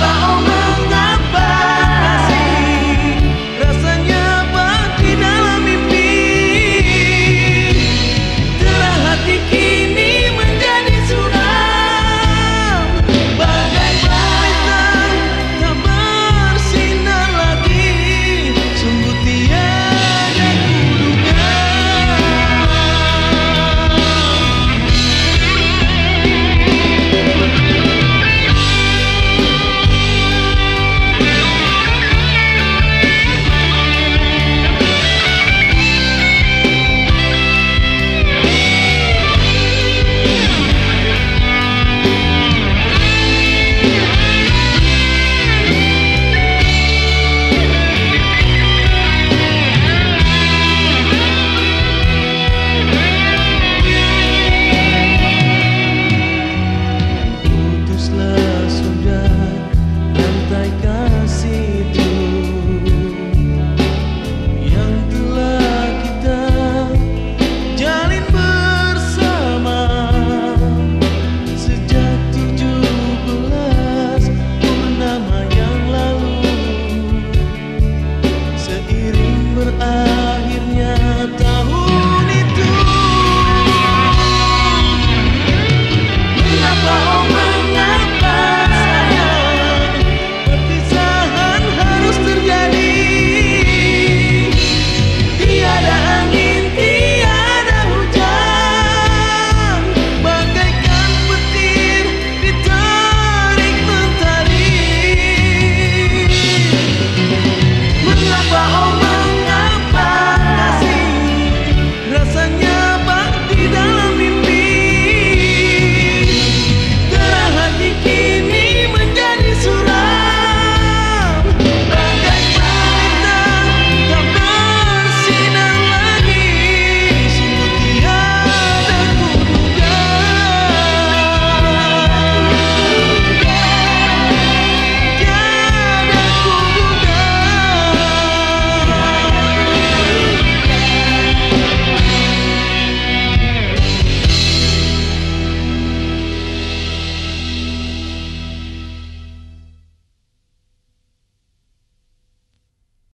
Oh.